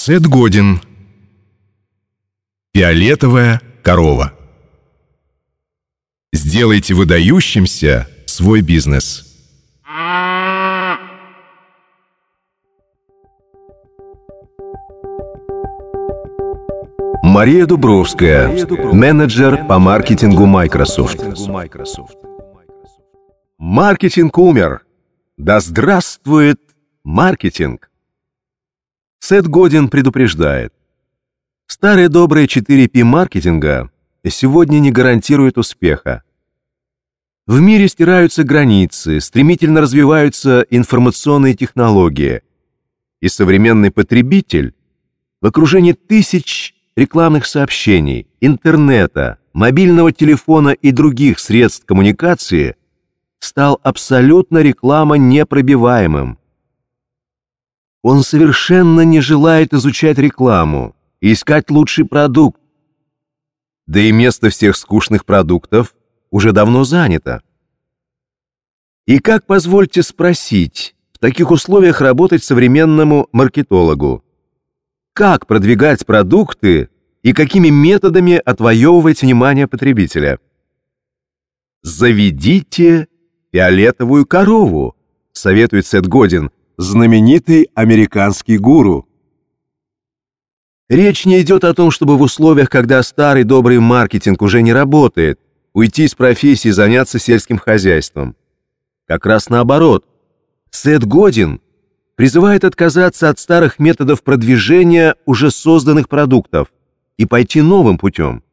Сет Годин. Фиолетовая корова. Сделайте выдающимся свой бизнес. Мария Дубровская, менеджер по маркетингу Microsoft. Маркетинг умер. Да здравствует маркетинг! Сет Годин предупреждает. Старые добрые 4P маркетинга сегодня не гарантируют успеха. В мире стираются границы, стремительно развиваются информационные технологии, и современный потребитель в окружении тысяч рекламных сообщений, интернета, мобильного телефона и других средств коммуникации стал абсолютно реклама непробиваемым. Он совершенно не желает изучать рекламу искать лучший продукт. Да и место всех скучных продуктов уже давно занято. И как, позвольте спросить, в таких условиях работать современному маркетологу? Как продвигать продукты и какими методами отвоевывать внимание потребителя? Заведите фиолетовую корову, советует Сет Годин, знаменитый американский гуру. Речь не идет о том, чтобы в условиях, когда старый добрый маркетинг уже не работает, уйти из профессии и заняться сельским хозяйством. Как раз наоборот. Сет Годин призывает отказаться от старых методов продвижения уже созданных продуктов и пойти новым путем.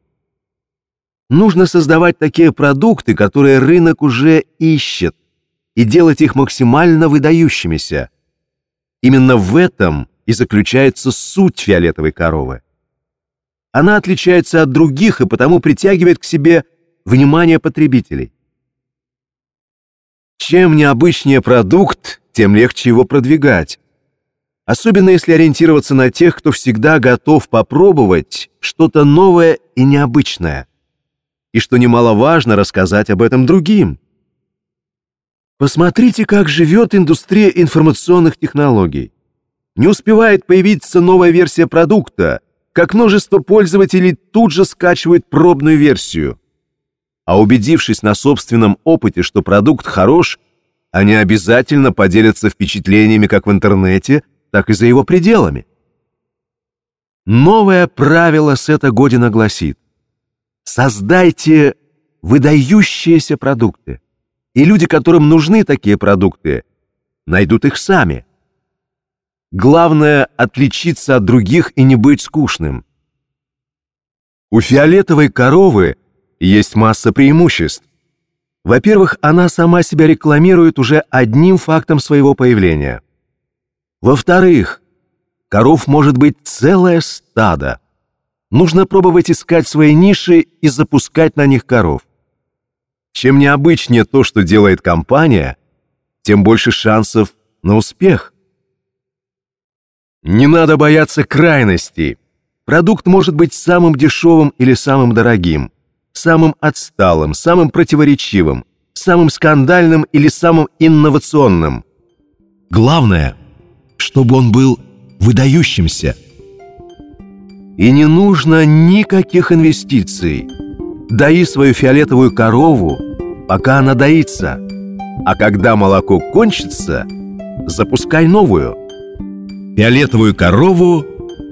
Нужно создавать такие продукты, которые рынок уже ищет, и делать их максимально выдающимися. Именно в этом и заключается суть фиолетовой коровы. Она отличается от других и потому притягивает к себе внимание потребителей. Чем необычнее продукт, тем легче его продвигать. Особенно если ориентироваться на тех, кто всегда готов попробовать что-то новое и необычное. И что немаловажно, рассказать об этом другим. Посмотрите, как живет индустрия информационных технологий. Не успевает появиться новая версия продукта, как множество пользователей тут же скачивают пробную версию. А убедившись на собственном опыте, что продукт хорош, они обязательно поделятся впечатлениями как в интернете, так и за его пределами. Новое правило Сета Година гласит «Создайте выдающиеся продукты, и люди, которым нужны такие продукты, найдут их сами». Главное — отличиться от других и не быть скучным. У фиолетовой коровы есть масса преимуществ. Во-первых, она сама себя рекламирует уже одним фактом своего появления. Во-вторых, коров может быть целое стадо. Нужно пробовать искать свои ниши и запускать на них коров. Чем необычнее то, что делает компания, тем больше шансов на успех. Не надо бояться крайностей. Продукт может быть самым дешевым или самым дорогим, самым отсталым, самым противоречивым, самым скандальным или самым инновационным. Главное, чтобы он был выдающимся. И не нужно никаких инвестиций. Дои свою фиолетовую корову, пока она доится. А когда молоко кончится, запускай новую – Фиолетовую корову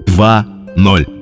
2.0.